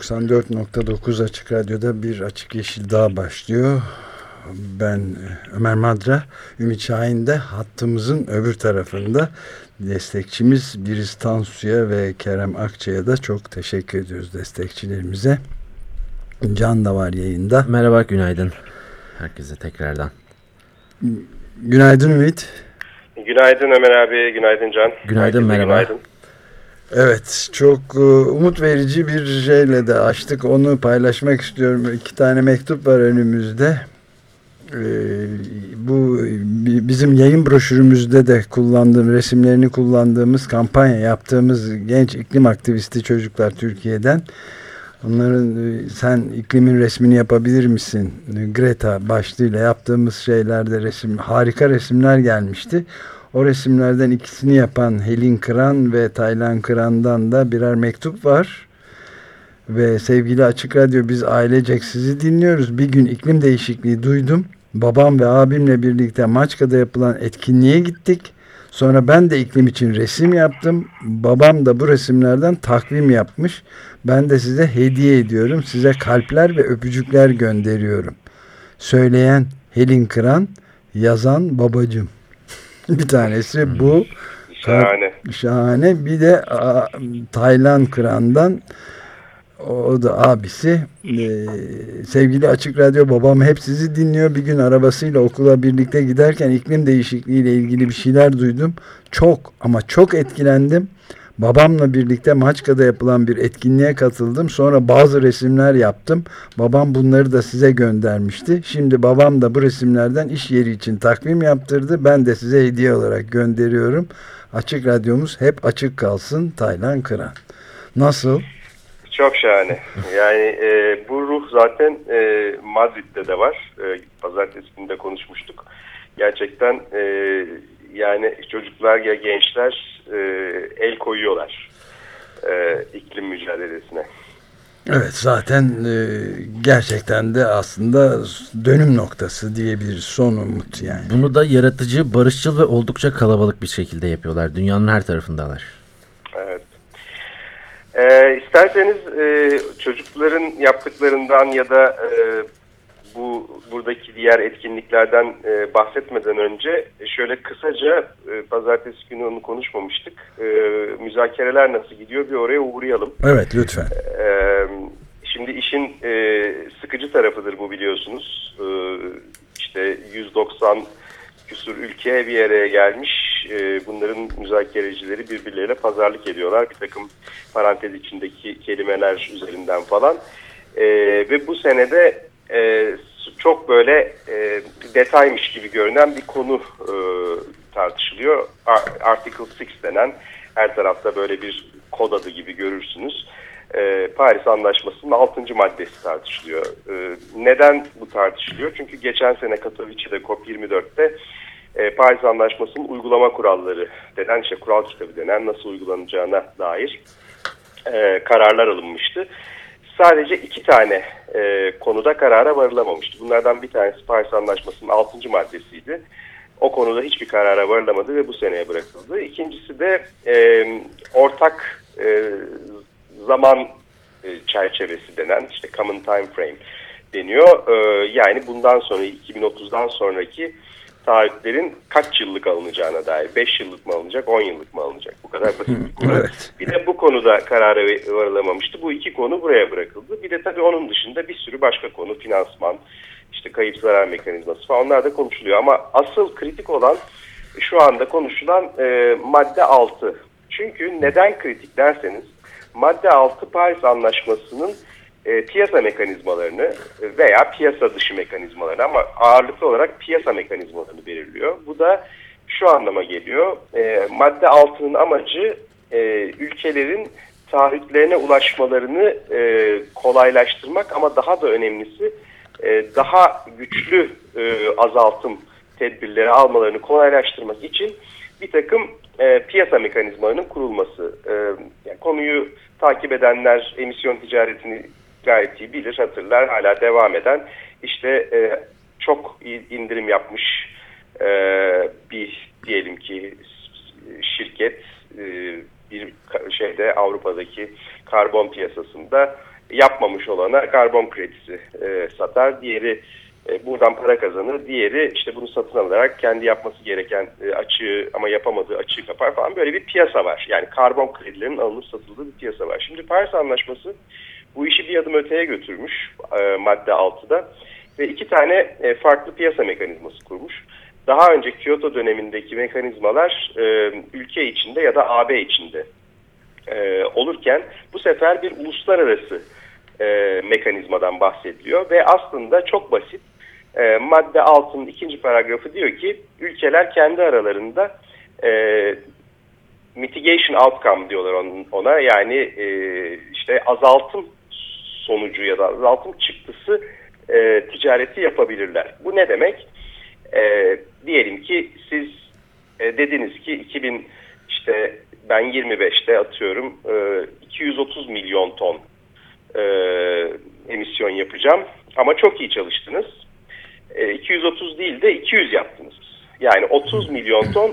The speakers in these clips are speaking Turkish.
94.9 Açık Radyo'da bir Açık Yeşil Dağ başlıyor. Ben Ömer Madra, Ümit Şahin de hattımızın öbür tarafında destekçimiz Biriz Tansu'ya ve Kerem Akçay'a da çok teşekkür ediyoruz destekçilerimize. Can da var yayında. Merhaba, günaydın. Herkese tekrardan. Günaydın Ümit. Günaydın Ömer abi, günaydın Can. Günaydın, merhaba. Günaydın. Evet çok e, umut verici bir şeyle de açtık onu paylaşmak istiyorum. İki tane mektup var önümüzde. Ee, bu bizim yayın broşürümüzde de kullandığım resimlerini kullandığımız kampanya yaptığımız genç iklim aktivisti çocuklar Türkiye'den. Onların e, sen iklimin resmini yapabilir misin? Greta başlığıyla yaptığımız şeylerde resim harika resimler gelmişti. O resimlerden ikisini yapan Helin Kıran ve Taylan Kıran'dan da birer mektup var. Ve sevgili Açık Radyo biz ailecek sizi dinliyoruz. Bir gün iklim değişikliği duydum. Babam ve abimle birlikte Maçka'da yapılan etkinliğe gittik. Sonra ben de iklim için resim yaptım. Babam da bu resimlerden takvim yapmış. Ben de size hediye ediyorum. Size kalpler ve öpücükler gönderiyorum. Söyleyen Helin Kıran, yazan babacım. bir tanesi bu. Şahane. Şahane. Bir de a, Taylan Kıran'dan o da abisi ee, sevgili Açık Radyo babam hep sizi dinliyor. Bir gün arabasıyla okula birlikte giderken iklim değişikliğiyle ilgili bir şeyler duydum. Çok ama çok etkilendim. Babamla birlikte Maçka'da yapılan bir etkinliğe katıldım. Sonra bazı resimler yaptım. Babam bunları da size göndermişti. Şimdi babam da bu resimlerden iş yeri için takvim yaptırdı. Ben de size hediye olarak gönderiyorum. Açık radyomuz hep açık kalsın. Taylan Kıran. Nasıl? Çok şahane. Yani e, bu ruh zaten e, Madrid'de de var. E, Pazartesi konuşmuştuk. Gerçekten e, yani çocuklar ya gençler e, el koyuyorlar e, iklim mücadelesine. Evet zaten e, gerçekten de aslında dönüm noktası diyebiliriz son umut yani. Bunu da yaratıcı, barışçıl ve oldukça kalabalık bir şekilde yapıyorlar. Dünyanın her tarafındalar. Evet. E, isterseniz e, çocukların yaptıklarından ya da e, bu buradaki diğer etkinliklerden e, bahsetmeden önce şöyle kısaca e, pazartesi günü onu konuşmamıştık. E, müzakereler nasıl gidiyor bir oraya uğrayalım. Evet lütfen. E, şimdi işin e, sıkıcı tarafıdır bu biliyorsunuz. E, işte 190 küsur ülke bir araya gelmiş. E, bunların müzakerecileri birbirleriyle pazarlık ediyorlar. Bir takım parantez içindeki kelimeler üzerinden falan. E, ve bu senede e, çok böyle e, detaymış gibi görünen bir konu e, tartışılıyor. Article 6 denen her tarafta böyle bir kod adı gibi görürsünüz. E, Paris Anlaşması'nın 6. maddesi tartışılıyor. E, neden bu tartışılıyor? Çünkü geçen sene Katowice'de COP24'te e, Paris Anlaşması'nın uygulama kuralları denen, işte kural kitabı denen nasıl uygulanacağına dair e, kararlar alınmıştı sadece iki tane e, konuda karara varılamamıştı. Bunlardan bir tanesi Paris Anlaşması'nın 6. maddesiydi. O konuda hiçbir karara varılamadı ve bu seneye bırakıldı. İkincisi de e, ortak e, zaman e, çerçevesi denen işte Common Time Frame deniyor. E, yani bundan sonra 2030'dan sonraki taahhütlerin kaç yıllık alınacağına dair. 5 yıllık mı alınacak, 10 yıllık mı alınacak? Bu kadar basit bir konu. Evet. Bir de bu konuda karara varılamamıştı. Bu iki konu buraya bırakıldı. Bir de tabii onun dışında bir sürü başka konu, finansman, işte kayıp zarar mekanizması falan onlar da konuşuluyor. Ama asıl kritik olan şu anda konuşulan e, madde 6. Çünkü neden kritik derseniz madde 6 Paris Anlaşması'nın e, piyasa mekanizmalarını veya piyasa dışı mekanizmalarını ama ağırlıklı olarak piyasa mekanizmalarını belirliyor. Bu da şu anlama geliyor. E, madde altının amacı e, ülkelerin taahhütlerine ulaşmalarını e, kolaylaştırmak ama daha da önemlisi e, daha güçlü e, azaltım tedbirleri almalarını kolaylaştırmak için bir takım e, piyasa mekanizmalarının kurulması. E, yani konuyu takip edenler emisyon ticaretini gayet iyi bilir, hatırlar. Hala devam eden işte e, çok indirim yapmış e, bir diyelim ki şirket e, bir şeyde Avrupa'daki karbon piyasasında yapmamış olana karbon kredisi e, satar. Diğeri e, buradan para kazanır. Diğeri işte bunu satın alarak kendi yapması gereken e, açığı ama yapamadığı açığı kapar falan böyle bir piyasa var. Yani karbon kredilerinin alınıp satıldığı bir piyasa var. Şimdi Paris Anlaşması bu işi bir adım öteye götürmüş e, madde 6'da ve iki tane e, farklı piyasa mekanizması kurmuş. Daha önce Kyoto dönemindeki mekanizmalar e, ülke içinde ya da AB içinde e, olurken bu sefer bir uluslararası e, mekanizmadan bahsediliyor ve aslında çok basit. E, madde 6'nın ikinci paragrafı diyor ki ülkeler kendi aralarında e, mitigation outcome diyorlar ona yani e, işte azaltım sonucu ya da azaltım çıktısı e, ticareti yapabilirler. Bu ne demek? E, diyelim ki siz e, dediniz ki 2000 işte ben 25'te atıyorum e, 230 milyon ton e, emisyon yapacağım ama çok iyi çalıştınız. E, 230 değil de 200 yaptınız. Yani 30 milyon ton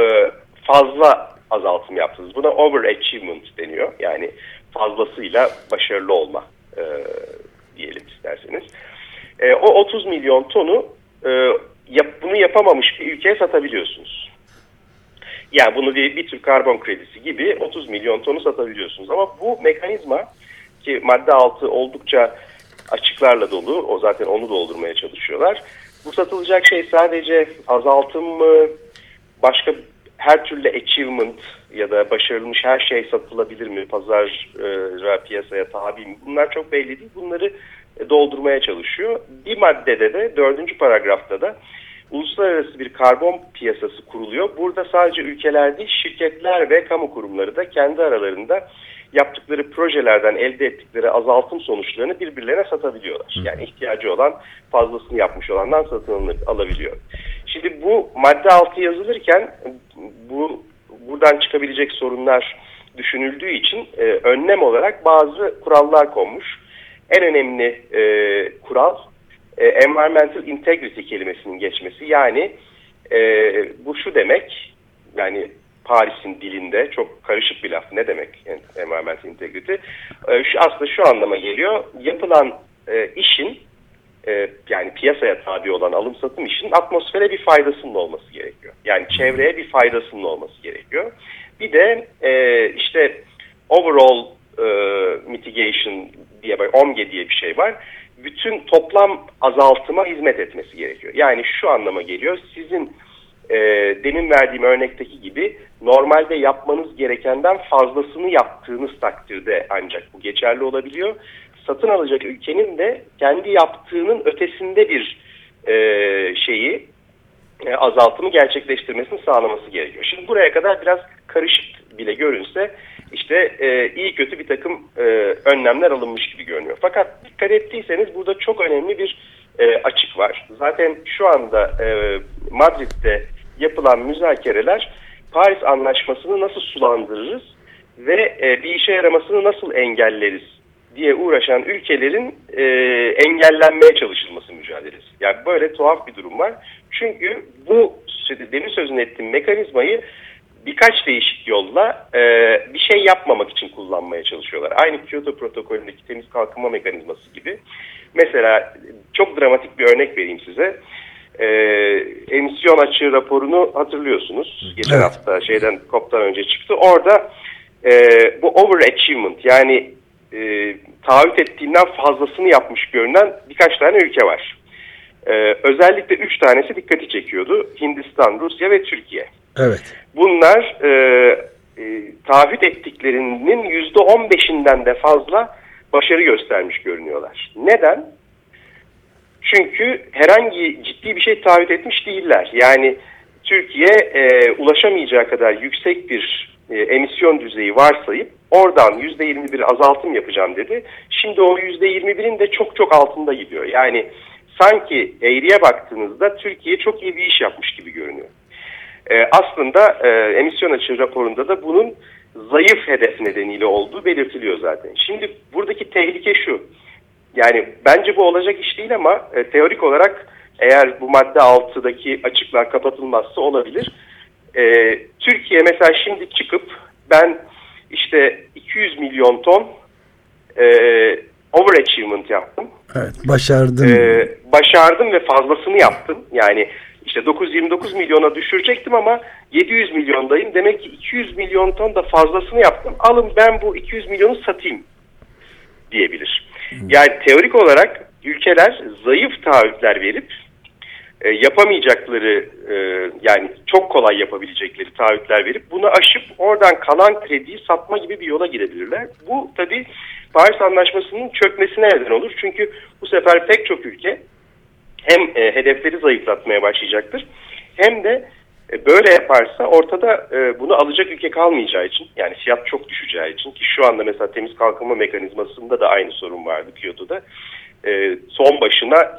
e, fazla azaltım yaptınız. Buna overachievement deniyor. Yani fazlasıyla başarılı olma e, diyelim isterseniz. E, o 30 milyon tonu e, yap, bunu yapamamış bir ülkeye satabiliyorsunuz. Yani bunu bir, bir tür karbon kredisi gibi 30 milyon tonu satabiliyorsunuz. Ama bu mekanizma ki madde altı oldukça açıklarla dolu. O zaten onu doldurmaya çalışıyorlar. Bu satılacak şey sadece azaltım mı, başka her türlü achievement ya da başarılmış her şey satılabilir mi, pazara, piyasaya tabi mi? Bunlar çok belli değil. Bunları doldurmaya çalışıyor. Bir maddede de dördüncü paragrafta da uluslararası bir karbon piyasası kuruluyor. Burada sadece ülkeler değil şirketler ve kamu kurumları da kendi aralarında yaptıkları projelerden elde ettikleri azaltım sonuçlarını birbirlerine satabiliyorlar. Yani ihtiyacı olan fazlasını yapmış olandan satın alabiliyor. Şimdi bu madde altı yazılırken bu buradan çıkabilecek sorunlar düşünüldüğü için e, önlem olarak bazı kurallar konmuş. En önemli e, kural e, environmental integrity kelimesinin geçmesi. Yani e, bu şu demek yani Paris'in dilinde çok karışık bir laf. Ne demek environmental integrity? E, şu, aslında şu anlama geliyor. Yapılan e, işin e, yani piyasaya tabi olan alım satım işinin atmosfere bir faydasının olması gerekiyor. Yani çevreye bir faydasının olması gerekiyor. Bir de e, işte overall e, mitigation diye OMGE diye bir şey var. Bütün toplam azaltıma hizmet etmesi gerekiyor. Yani şu anlama geliyor. Sizin e, demin verdiğim örnekteki gibi normalde yapmanız gerekenden fazlasını yaptığınız takdirde ancak bu geçerli olabiliyor. Satın alacak ülkenin de kendi yaptığının ötesinde bir e, şeyi e, azaltımı gerçekleştirmesini sağlaması gerekiyor. Şimdi buraya kadar biraz karışık bile görünse işte e, iyi kötü bir takım e, önlemler alınmış gibi görünüyor. Fakat dikkat ettiyseniz burada çok önemli bir e, açık var. Zaten şu anda e, Madrid'de yapılan müzakereler Paris Anlaşması'nı nasıl sulandırırız ve e, bir işe yaramasını nasıl engelleriz diye uğraşan ülkelerin e, engellenmeye çalışılması mücadelesi. Yani böyle tuhaf bir durum var. Çünkü bu demin sözünü ettiğim mekanizmayı birkaç değişik yolla e, bir şey yapmamak için kullanmaya çalışıyorlar. Aynı Kyoto protokolündeki temiz kalkınma mekanizması gibi. Mesela çok dramatik bir örnek vereyim size e, emisyon açığı raporunu hatırlıyorsunuz. Geçen evet. hafta şeyden COP'tan önce çıktı. Orada e, bu overachievement yani e, taahhüt ettiğinden fazlasını yapmış görünen birkaç tane ülke var. E, özellikle üç tanesi dikkati çekiyordu. Hindistan, Rusya ve Türkiye. Evet. Bunlar e, e, taahhüt ettiklerinin yüzde on beşinden de fazla başarı göstermiş görünüyorlar. Neden? Çünkü herhangi ciddi bir şey taahhüt etmiş değiller. Yani Türkiye e, ulaşamayacağı kadar yüksek bir e, emisyon düzeyi varsayıp oradan %21 azaltım yapacağım dedi. Şimdi o %21'in de çok çok altında gidiyor. Yani sanki eğriye baktığınızda Türkiye çok iyi bir iş yapmış gibi görünüyor. E, aslında e, emisyon açığı raporunda da bunun zayıf hedef nedeniyle olduğu belirtiliyor zaten. Şimdi buradaki tehlike şu. Yani bence bu olacak iş değil ama e, teorik olarak eğer bu madde 6'daki açıklar kapatılmazsa olabilir. E, Türkiye mesela şimdi çıkıp ben işte 200 milyon ton e, overachievement yaptım. Evet başardım. E, başardım ve fazlasını yaptım. Yani işte 929 milyona düşürecektim ama 700 milyondayım. Demek ki 200 milyon ton da fazlasını yaptım. Alın ben bu 200 milyonu satayım diyebilir. Yani teorik olarak ülkeler zayıf taahhütler verip e, yapamayacakları e, yani çok kolay yapabilecekleri taahhütler verip bunu aşıp oradan kalan krediyi satma gibi bir yola girebilirler. Bu tabi Paris Anlaşması'nın çökmesine neden olur. Çünkü bu sefer pek çok ülke hem e, hedefleri zayıflatmaya başlayacaktır hem de e, böyle yaparsa ortada e, bunu alacak ülke kalmayacağı için yani fiyat çok düşeceği için ki şu anda mesela temiz kalkınma mekanizmasında da aynı sorun vardı Kyoto'da. E, son başına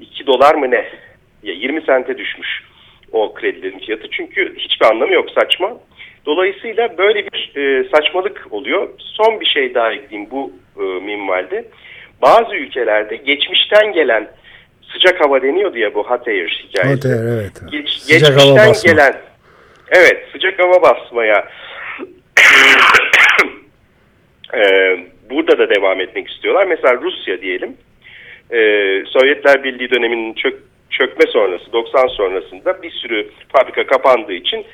0.2 dolar mı ne? Ya 20 sente düşmüş o kredilerin fiyatı çünkü hiçbir anlamı yok saçma. Dolayısıyla böyle bir e, saçmalık oluyor. Son bir şey daha ekleyeyim bu e, minvalde. Bazı ülkelerde geçmişten gelen sıcak hava deniyor diye bu hot air hikayesi. Hot air evet. Geç, geçmişten gelen evet sıcak hava basmaya e, burada da devam etmek istiyorlar. Mesela Rusya diyelim. E, Sovyetler Birliği döneminin çök, çökme sonrası 90 sonrasında bir sürü fabrika kapandığı için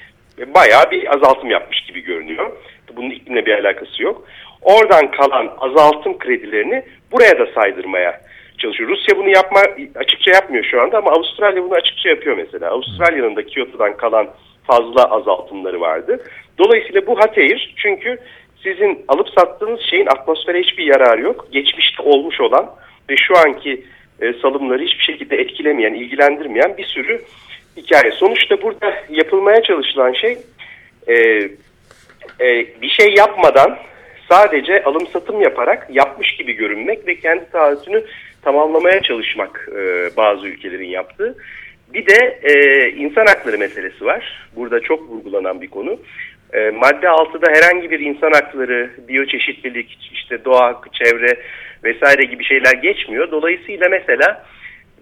bayağı bir azaltım yapmış gibi görünüyor. Bunun iklimle bir alakası yok. Oradan kalan azaltım kredilerini buraya da saydırmaya çalışıyor. Rusya bunu yapma açıkça yapmıyor şu anda ama Avustralya bunu açıkça yapıyor mesela. Avustralya'nın da Kyoto'dan kalan fazla azaltımları vardı. Dolayısıyla bu hatayır çünkü sizin alıp sattığınız şeyin atmosfere hiçbir yararı yok. Geçmişte olmuş olan ve şu anki e, salımları hiçbir şekilde etkilemeyen, ilgilendirmeyen bir sürü hikaye. Sonuçta burada yapılmaya çalışılan şey e, e, bir şey yapmadan sadece alım satım yaparak yapmış gibi görünmek ve kendi taahhütünü tamamlamaya çalışmak e, bazı ülkelerin yaptığı. Bir de e, insan hakları meselesi var. Burada çok vurgulanan bir konu. E, madde 6'da herhangi bir insan hakları, biyoçeşitlilik, işte doğa hakkı, çevre vesaire gibi şeyler geçmiyor. Dolayısıyla mesela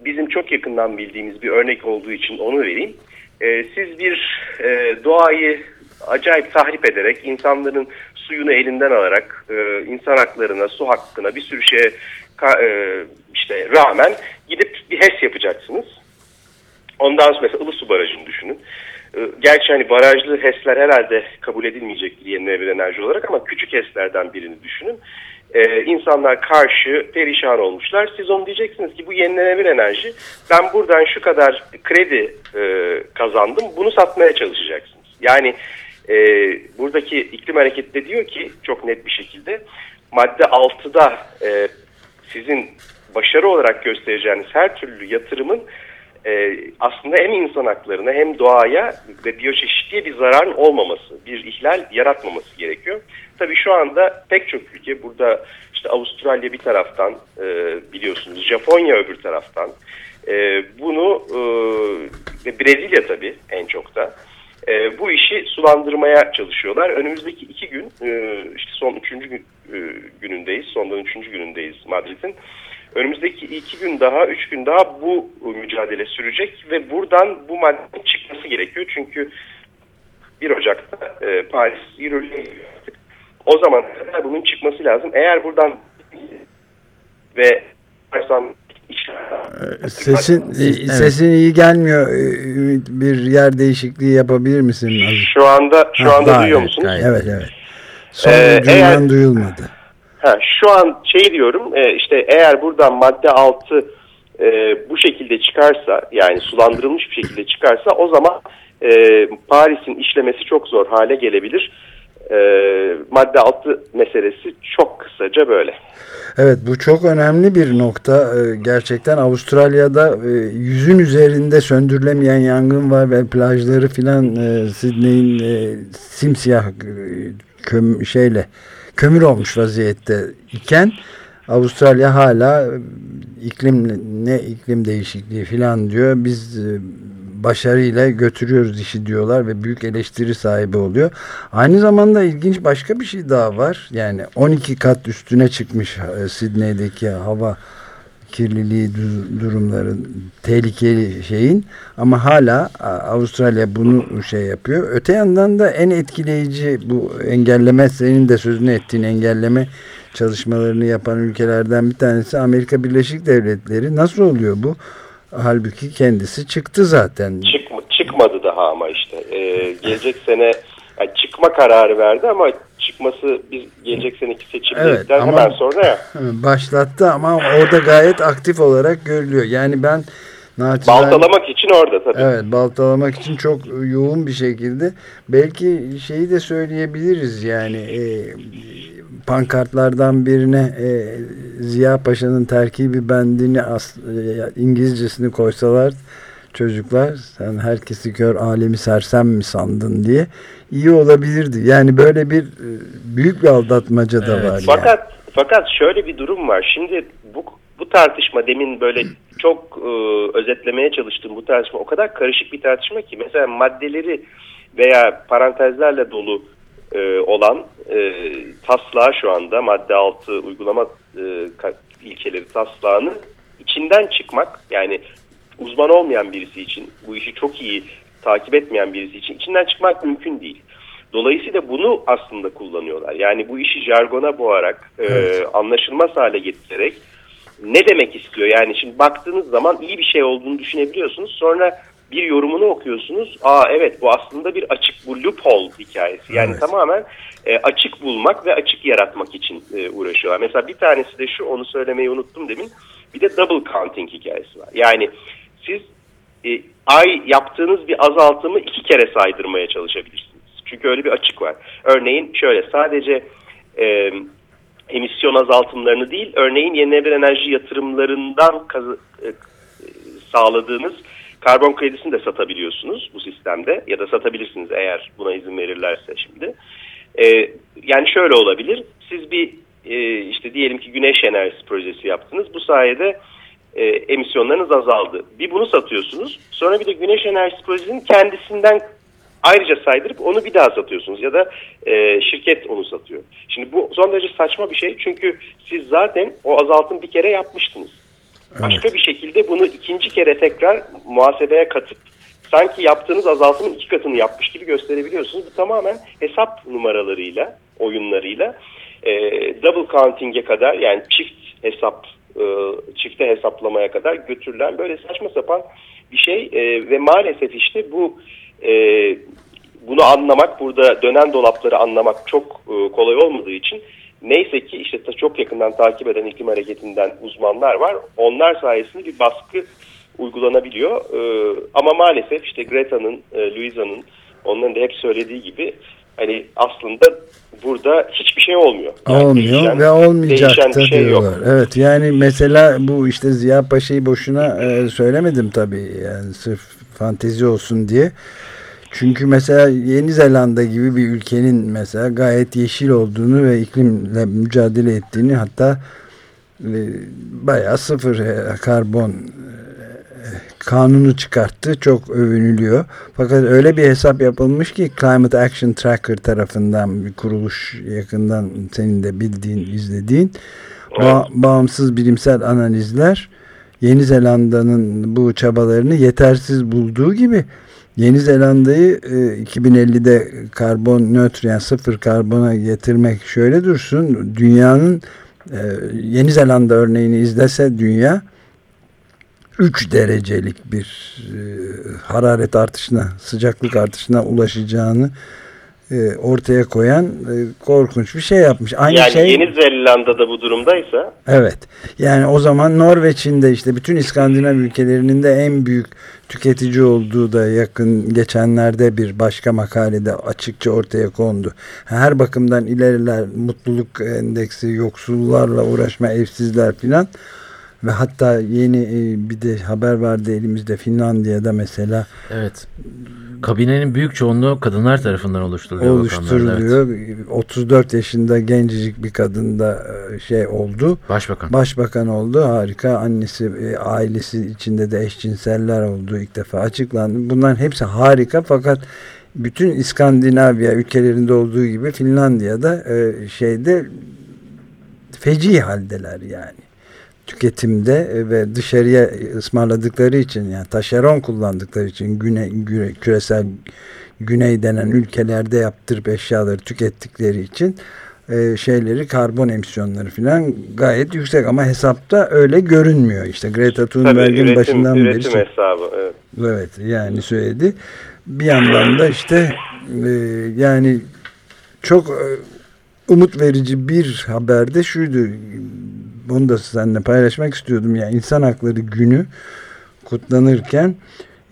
bizim çok yakından bildiğimiz bir örnek olduğu için onu vereyim. E, siz bir e, doğayı acayip tahrip ederek, insanların suyunu elinden alarak, e, insan haklarına, su hakkına bir sürü şeye e, işte rağmen gidip bir HES yapacaksınız. Ondan sonra mesela Ilısu Barajı'nı düşünün. E, gerçi hani barajlı HES'ler herhalde kabul edilmeyecektir yenilenebilir enerji olarak ama küçük HES'lerden birini düşünün. Ee, insanlar karşı perişan olmuşlar. Siz onu diyeceksiniz ki bu yenilenebilir enerji. Ben buradan şu kadar kredi e, kazandım. Bunu satmaya çalışacaksınız. Yani e, buradaki iklim hareketi de diyor ki çok net bir şekilde madde 6'da e, sizin başarı olarak göstereceğiniz her türlü yatırımın e, aslında hem insan haklarına hem doğaya ve biyoçeşitliğe bir zararın olmaması, bir ihlal yaratmaması gerekiyor. Tabii şu anda pek çok ülke burada işte Avustralya bir taraftan e, biliyorsunuz Japonya öbür taraftan e, bunu e, Brezilya tabii en çok da e, bu işi sulandırmaya çalışıyorlar. Önümüzdeki iki gün e, işte son üçüncü gün, e, günündeyiz sondan üçüncü günündeyiz Madrid'in. Önümüzdeki iki gün daha, üç gün daha bu mücadele sürecek ve buradan bu maddenin çıkması gerekiyor. Çünkü 1 Ocak'ta e, Paris yürürlüğe O zaman kadar bunun çıkması lazım. Eğer buradan ve ee, sesin evet. sesin iyi gelmiyor. Ee, bir yer değişikliği yapabilir misin? Şu anda şu ha, anda duyuyor musunuz? Evet evet. Son ee, eğer, duyulmadı. Ha, şu an şey diyorum e, işte eğer buradan madde 6 e, bu şekilde çıkarsa yani sulandırılmış bir şekilde çıkarsa o zaman e, Paris'in işlemesi çok zor hale gelebilir. E, madde altı meselesi çok kısaca böyle. Evet bu çok önemli bir nokta. Ee, gerçekten Avustralya'da e, yüzün üzerinde söndürülemeyen yangın var ve plajları filan e, Sydney'in e, simsiyah köm şeyle kömür olmuş vaziyette iken Avustralya hala iklim ne iklim değişikliği filan diyor. Biz başarıyla götürüyoruz işi diyorlar ve büyük eleştiri sahibi oluyor. Aynı zamanda ilginç başka bir şey daha var. Yani 12 kat üstüne çıkmış e, Sidney'deki hava kirliliği durumları tehlikeli şeyin ama hala Avustralya bunu şey yapıyor. Öte yandan da en etkileyici bu engelleme senin de sözünü ettiğin engelleme çalışmalarını yapan ülkelerden bir tanesi Amerika Birleşik Devletleri. Nasıl oluyor bu? Halbuki kendisi çıktı zaten. Çıkma, çıkmadı daha ama işte. Ee, gelecek sene yani çıkma kararı verdi ama çıkması biz gelecek seneki seçimlerden evet, hemen sonra ya. Başlattı ama orada gayet aktif olarak görülüyor. Yani ben Naçizane, baltalamak için orada tabii. Evet baltalamak için çok yoğun bir şekilde. Belki şeyi de söyleyebiliriz yani e, pankartlardan birine e, Ziya Paşa'nın terkibi bendini as, e, İngilizcesini koysalar çocuklar sen herkesi kör alemi sersem mi sandın diye iyi olabilirdi. Yani böyle bir e, büyük bir aldatmaca da evet. var. Fakat yani. fakat şöyle bir durum var. Şimdi bu bu tartışma demin böyle çok e, özetlemeye çalıştım bu tartışma o kadar karışık bir tartışma ki mesela maddeleri veya parantezlerle dolu e, olan e, taslağı şu anda madde altı uygulama e, ilkeleri taslağını içinden çıkmak yani uzman olmayan birisi için bu işi çok iyi takip etmeyen birisi için içinden çıkmak mümkün değil. Dolayısıyla bunu aslında kullanıyorlar. Yani bu işi jargona boğarak, e, evet. e, anlaşılmaz hale getirerek ne demek istiyor? Yani şimdi baktığınız zaman iyi bir şey olduğunu düşünebiliyorsunuz. Sonra bir yorumunu okuyorsunuz. Aa evet bu aslında bir açık bu loophole hikayesi. Yani evet. tamamen e, açık bulmak ve açık yaratmak için e, uğraşıyorlar. Mesela bir tanesi de şu onu söylemeyi unuttum demin. Bir de double counting hikayesi var. Yani siz e, ay yaptığınız bir azaltımı iki kere saydırmaya çalışabilirsiniz. Çünkü öyle bir açık var. Örneğin şöyle sadece e, emisyon azaltımlarını değil, örneğin yenilenebilir enerji yatırımlarından kazı, e, sağladığınız karbon kredisini de satabiliyorsunuz bu sistemde ya da satabilirsiniz eğer buna izin verirlerse şimdi. E, yani şöyle olabilir, siz bir e, işte diyelim ki güneş enerjisi projesi yaptınız, bu sayede e, emisyonlarınız azaldı. Bir bunu satıyorsunuz, sonra bir de güneş enerjisi projesinin kendisinden ayrıca saydırıp onu bir daha satıyorsunuz ya da e, şirket onu satıyor. Şimdi bu son derece saçma bir şey çünkü siz zaten o azaltım bir kere yapmıştınız. Başka evet. bir şekilde bunu ikinci kere tekrar muhasebeye katıp sanki yaptığınız azaltımın iki katını yapmış gibi gösterebiliyorsunuz. Bu tamamen hesap numaralarıyla, oyunlarıyla e, double counting'e kadar yani çift hesap, e, çifte hesaplamaya kadar götürülen böyle saçma sapan bir şey e, ve maalesef işte bu e, bunu anlamak, burada dönen dolapları anlamak çok e, kolay olmadığı için neyse ki işte çok yakından takip eden iklim hareketinden uzmanlar var. Onlar sayesinde bir baskı uygulanabiliyor. Ama maalesef işte Greta'nın, e, Louisa'nın onların da hep söylediği gibi hani aslında burada hiçbir şey olmuyor. Yani olmuyor değişen, ve olmayacak da şey diyorlar. Yok. Evet yani mesela bu işte Ziya Paşa'yı boşuna e, söylemedim tabii yani sırf fantezi olsun diye. Çünkü mesela Yeni Zelanda gibi bir ülkenin mesela gayet yeşil olduğunu ve iklimle mücadele ettiğini hatta e, bayağı sıfır e, karbon e, kanunu çıkarttı. Çok övünülüyor. Fakat öyle bir hesap yapılmış ki Climate Action Tracker tarafından bir kuruluş yakından senin de bildiğin, izlediğin ba bağımsız bilimsel analizler Yeni Zelanda'nın bu çabalarını yetersiz bulduğu gibi Yeni Zelanda'yı e, 2050'de karbon nötr yani sıfır karbona getirmek şöyle dursun. Dünyanın e, Yeni Zelanda örneğini izlese dünya 3 derecelik bir e, hararet artışına, sıcaklık artışına ulaşacağını e, ortaya koyan e, korkunç bir şey yapmış. Aynı yani şey, Yeni Zelanda'da bu durumdaysa. Evet. Yani o zaman Norveç'in de işte bütün İskandinav ülkelerinin de en büyük tüketici olduğu da yakın geçenlerde bir başka makalede açıkça ortaya kondu. Her bakımdan ileriler mutluluk endeksi yoksullarla uğraşma evsizler filan ve hatta yeni e, bir de haber vardı elimizde Finlandiya'da mesela. Evet. Kabinenin büyük çoğunluğu kadınlar tarafından oluşturuluyor. Oluşturuluyor. Evet. 34 yaşında gencecik bir kadın da e, şey oldu. Başbakan. Başbakan oldu. Harika. Annesi, e, ailesi içinde de eşcinseller oldu ilk defa açıklandı. Bunların hepsi harika fakat bütün İskandinavya ülkelerinde olduğu gibi Finlandiya'da şeyde feci haldeler yani tüketimde e, ve dışarıya ısmarladıkları için yani taşeron kullandıkları için güne, güne, küresel güney denen ülkelerde yaptırıp eşyaları tükettikleri için e, şeyleri karbon emisyonları falan gayet yüksek. Ama hesapta öyle görünmüyor. İşte Greta Thunberg'in başından üretim beri üretim hesabı evet. evet yani söyledi. Bir yandan da işte e, yani çok e, umut verici bir haberde şuydu bunu da seninle paylaşmak istiyordum. Yani insan hakları günü kutlanırken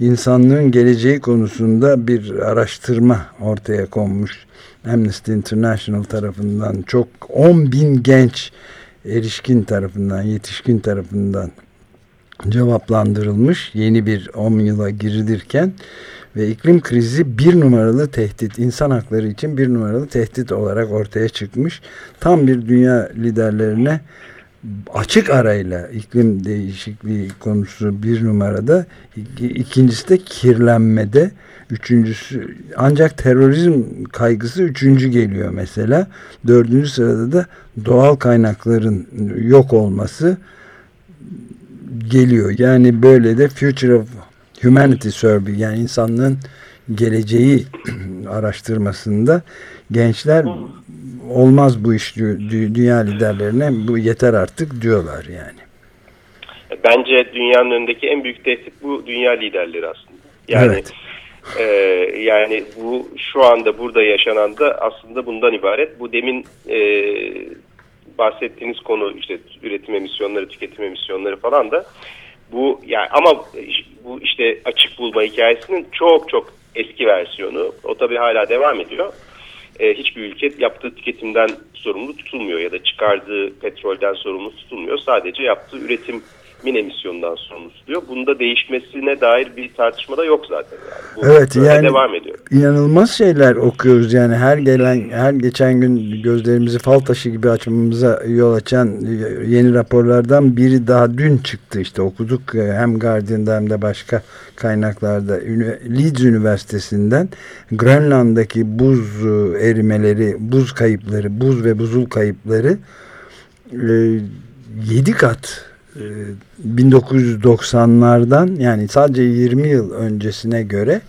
insanlığın geleceği konusunda bir araştırma ortaya konmuş. Amnesty International tarafından çok 10 bin genç erişkin tarafından, yetişkin tarafından cevaplandırılmış yeni bir 10 yıla girilirken ve iklim krizi bir numaralı tehdit, insan hakları için bir numaralı tehdit olarak ortaya çıkmış. Tam bir dünya liderlerine açık arayla iklim değişikliği konusu bir numarada ikincisi de kirlenmede üçüncüsü ancak terörizm kaygısı üçüncü geliyor mesela. Dördüncü sırada da doğal kaynakların yok olması geliyor. Yani böyle de Future of Humanity Survey yani insanlığın geleceği araştırmasında gençler olmaz bu iş dünya liderlerine bu yeter artık diyorlar yani. Bence dünyanın önündeki en büyük tehdit bu dünya liderleri aslında. Yani evet. e, yani bu şu anda burada yaşanan da aslında bundan ibaret. Bu demin e, bahsettiğiniz konu işte üretim emisyonları, tüketim emisyonları falan da bu yani ama bu işte açık bulma hikayesinin çok çok eski versiyonu. O tabii hala devam ediyor e, hiçbir ülke yaptığı tüketimden sorumlu tutulmuyor ya da çıkardığı petrolden sorumlu tutulmuyor. Sadece yaptığı üretim min emisyondan sorumlu tutuluyor. Bunda değişmesine dair bir tartışma da yok zaten. Yani. Bu evet yani devam ediyor. inanılmaz şeyler okuyoruz yani her gelen her geçen gün gözlerimizi fal taşı gibi açmamıza yol açan yeni raporlardan biri daha dün çıktı işte okuduk hem Guardian'da hem de başka kaynaklarda Leeds Üniversitesi'nden Grönland'daki buz erimeleri, buz kayıpları, buz ve buzul kayıpları 7 kat 1990'lardan e, yani sadece 20 yıl öncesine göre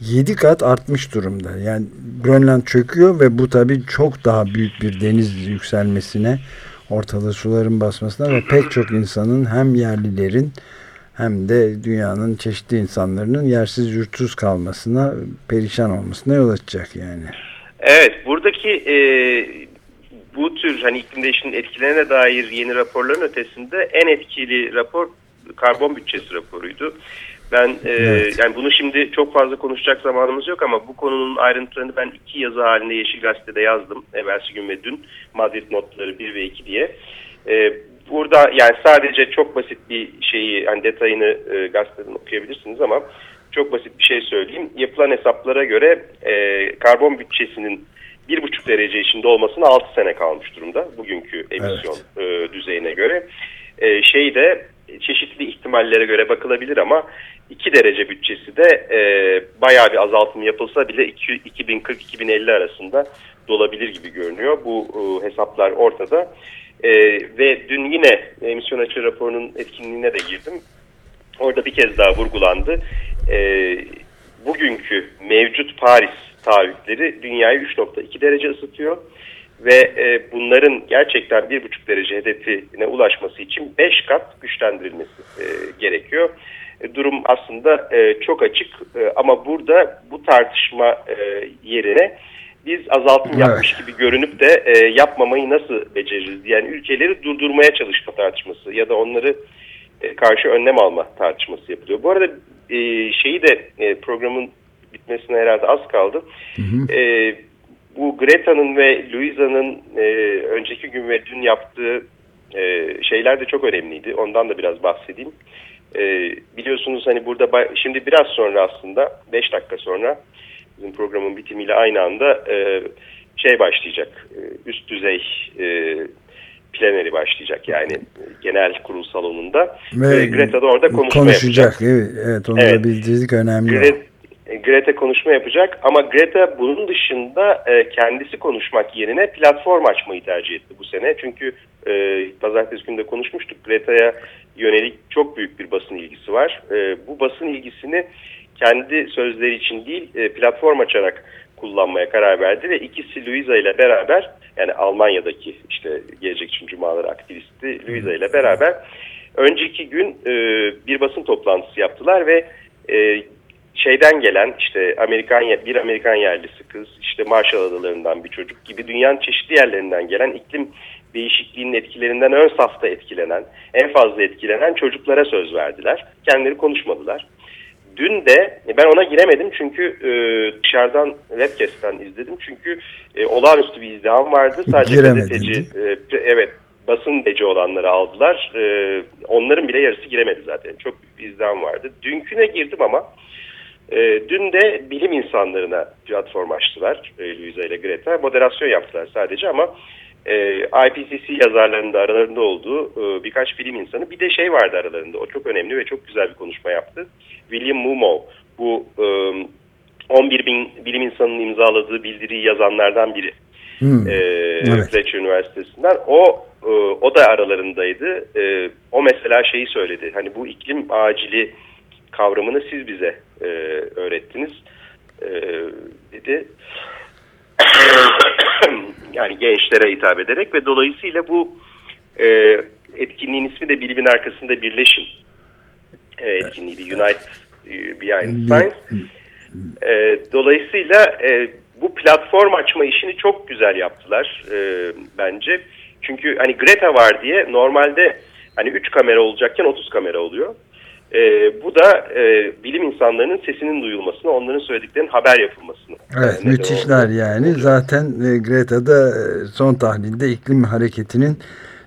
7 kat artmış durumda. Yani Grönland çöküyor ve bu tabii çok daha büyük bir deniz yükselmesine, ortalığı suların basmasına ve pek çok insanın hem yerlilerin hem de dünyanın çeşitli insanların yersiz yurtsuz kalmasına, perişan olmasına yol açacak yani. Evet, buradaki e, bu tür hani iklim değişiminin etkilerine dair yeni raporların ötesinde en etkili rapor karbon bütçesi raporuydu. Ben e, evet. yani bunu şimdi çok fazla konuşacak zamanımız yok ama bu konunun ayrıntılarını ben iki yazı halinde Yeşil Gazete'de yazdım. Evvelsi gün ve dün Madrid notları 1 ve 2 diye. E, burada yani sadece çok basit bir şeyi hani detayını e, gazeteden okuyabilirsiniz ama çok basit bir şey söyleyeyim. Yapılan hesaplara göre e, karbon bütçesinin bir buçuk derece içinde olmasına 6 sene kalmış durumda bugünkü emisyon evet. e, düzeyine göre. E, şey de çeşitli ihtimallere göre bakılabilir ama 2 derece bütçesi de e, bayağı bir azaltım yapılsa bile 2040-2050 arasında dolabilir gibi görünüyor. Bu e, hesaplar ortada. E, ve dün yine emisyon açığı raporunun etkinliğine de girdim. Orada bir kez daha vurgulandı. E, bugünkü mevcut Paris taahhütleri dünyayı 3.2 derece ısıtıyor ve e, bunların gerçekten 1.5 derece hedefine ulaşması için 5 kat güçlendirilmesi e, gerekiyor. E, durum aslında e, çok açık e, ama burada bu tartışma e, yerine biz azaltım Evet. yapmış gibi görünüp de e, yapmamayı nasıl beceririz diyen ülkeleri durdurmaya çalışma tartışması ya da onları e, karşı önlem alma tartışması yapılıyor. Bu arada e, şeyi de e, programın bitmesine herhalde az kaldı. E, bu Greta'nın ve Louisa'nın e, önceki gün ve dün yaptığı e, şeyler de çok önemliydi. Ondan da biraz bahsedeyim. E, biliyorsunuz hani burada şimdi biraz sonra aslında 5 dakika sonra bizim programın bitimiyle aynı anda e, şey başlayacak. E, üst düzey e, pleneri başlayacak yani genel kurul salonunda. Ve Greta da orada konuşma konuşacak. yapacak. Evet, evet onu Evet. da bildirdik önemli. Gre- Greta konuşma yapacak ama Greta bunun dışında e, kendisi konuşmak yerine platform açmayı tercih etti bu sene. Çünkü e, pazartesi günü de konuşmuştuk. Greta'ya yönelik çok büyük bir basın ilgisi var. E, bu basın ilgisini kendi sözleri için değil e, platform açarak kullanmaya karar verdi ve ikisi Luisa ile beraber yani Almanya'daki işte Gelecek için Cumaları aktivisti Luisa ile beraber önceki gün e, bir basın toplantısı yaptılar ve e, şeyden gelen işte Amerikan bir Amerikan yerlisi kız işte Marshall Adalarından bir çocuk gibi dünyanın çeşitli yerlerinden gelen iklim değişikliğinin etkilerinden ön safta etkilenen en fazla etkilenen çocuklara söz verdiler. Kendileri konuşmadılar. Dün de e, ben ona giremedim çünkü e, dışarıdan webcast'ten izledim çünkü e, olağanüstü bir izdiham vardı. Sadece Giremedin, gazeteci, e, evet basın deci olanları aldılar. E, onların bile yarısı giremedi zaten. Çok büyük bir izdiham vardı. Dünküne girdim ama e, dün de bilim insanlarına platform açtılar. E, Luisa ile Greta. Moderasyon yaptılar sadece ama e, IPCC yazarlarının da aralarında olduğu e, birkaç bilim insanı. Bir de şey vardı aralarında. O çok önemli ve çok güzel bir konuşma yaptı. William Mumo. Bu e, 11 bin bilim insanının imzaladığı bildiriyi yazanlardan biri. Hmm. E, Evet. Fletcher Üniversitesi'nden. O e, o da aralarındaydı. E, o mesela şeyi söyledi. Hani bu iklim acili kavramını siz bize e, öğrettiniz e, dedi. yani gençlere hitap ederek ve dolayısıyla bu e, etkinliğin ismi de Bilimin Arkasında Birleşin e, etkinliğiydi. Unite e, Behind Science. E, dolayısıyla e, bu platform açma işini çok güzel yaptılar e, bence. Çünkü hani Greta var diye normalde hani 3 kamera olacakken 30 kamera oluyor. E, bu da e, bilim insanlarının sesinin duyulmasına, onların söylediklerinin haber yapılmasına. Evet neden müthişler oldu. yani. Zaten e, Greta'da e, son tahlilde iklim hareketinin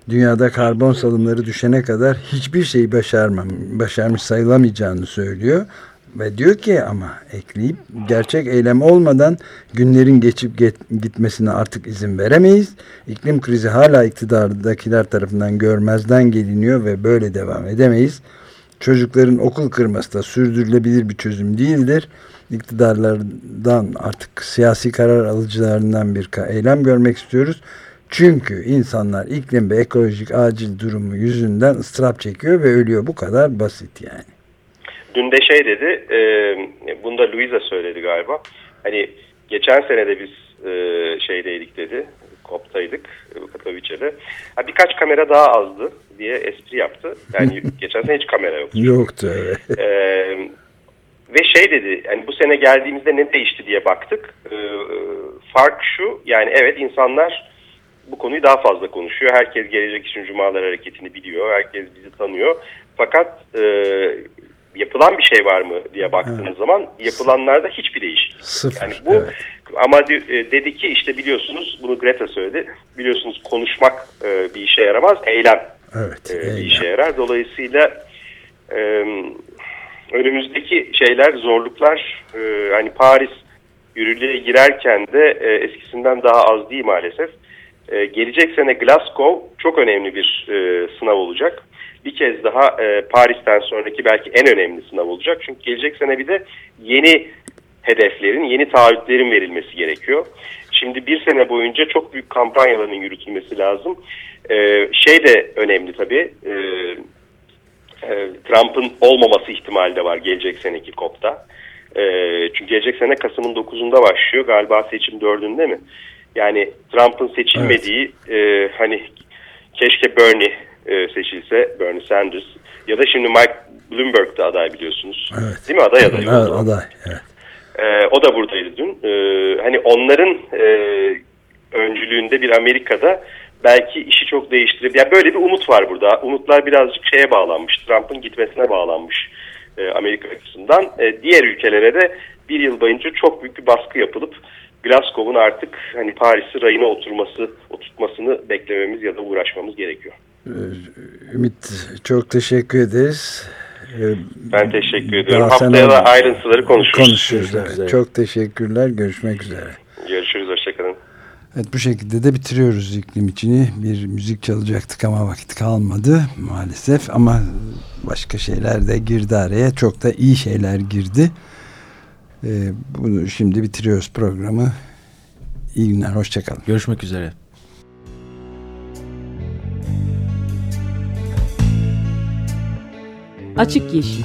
dünyada karbon salımları düşene kadar hiçbir şeyi başarmam, başarmış sayılamayacağını söylüyor. Ve diyor ki ama ekleyip gerçek eylem olmadan günlerin geçip get- gitmesine artık izin veremeyiz. İklim krizi hala iktidardakiler tarafından görmezden geliniyor ve böyle devam edemeyiz. Çocukların okul kırması da sürdürülebilir bir çözüm değildir. İktidarlardan artık siyasi karar alıcılarından bir eylem görmek istiyoruz. Çünkü insanlar iklim ve ekolojik acil durumu yüzünden ıstırap çekiyor ve ölüyor. Bu kadar basit yani. Dün de şey dedi, e, bunu da Luisa söyledi galiba. Hani geçen sene de biz e, şeydeydik dedi, koptaydık Katowice'de. Birkaç kamera daha azdı diye espri yaptı. Yani geçen sene hiç kamera yoktu. Yoktu evet. Ve şey dedi, yani bu sene geldiğimizde ne değişti diye baktık. E, fark şu, yani evet insanlar bu konuyu daha fazla konuşuyor. Herkes Gelecek için Cumalar Hareketi'ni biliyor. Herkes bizi tanıyor. Fakat e, yapılan bir şey var mı diye baktığınız zaman yapılanlarda hiçbir değişik. Sıfır. Yani bu evet. ama e, dedi ki işte biliyorsunuz bunu Greta söyledi. Biliyorsunuz konuşmak e, bir işe yaramaz, eylem Evet. e, işe yarar. Dolayısıyla e, önümüzdeki şeyler, zorluklar e, hani Paris yürürlüğe girerken de e, eskisinden daha az değil maalesef. E, gelecek sene Glasgow çok önemli bir e, sınav olacak. Bir kez daha e, Paris'ten sonraki belki en önemli sınav olacak. Çünkü gelecek sene bir de yeni hedeflerin, yeni taahhütlerin verilmesi gerekiyor. Şimdi bir sene boyunca çok büyük kampanyaların yürütülmesi lazım. E, şey de önemli tabii. E, e, Trump'ın olmaması ihtimali de var gelecek seneki COP'ta. E, çünkü gelecek sene Kasım'ın 9'unda başlıyor. Galiba seçim 4'ünde mi? Yani Trump'ın seçilmediği e, hani keşke Bernie e, seçilse, Bernie Sanders ya da şimdi Mike Bloomberg de aday biliyorsunuz. Evet. Değil mi? Aday aday Evet, oldu. aday. Evet. E, o da buradaydı dün. E, hani onların e, öncülüğünde bir Amerika'da belki işi çok değiştirebilir. Yani böyle bir umut var burada. Umutlar birazcık şeye bağlanmış. Trump'ın gitmesine bağlanmış e, Amerika açısından. E, diğer ülkelere de bir yıl boyunca çok büyük bir baskı yapılıp Glasgow'un artık hani Paris'i rayına oturması, oturtmasını beklememiz ya da uğraşmamız gerekiyor. Ee, Ümit çok teşekkür ederiz. Ee, ben teşekkür ediyorum. Haftaya da ayrıntıları konuşuruz. Konuşuruz. Evet. Çok teşekkürler. Görüşmek üzere. Evet bu şekilde de bitiriyoruz iklim içini. Bir müzik çalacaktık ama vakit kalmadı maalesef. Ama başka şeyler de girdi araya. Çok da iyi şeyler girdi. Ee, bunu şimdi bitiriyoruz programı. İyi günler. Hoşçakalın. Görüşmek üzere. Açık Yeşil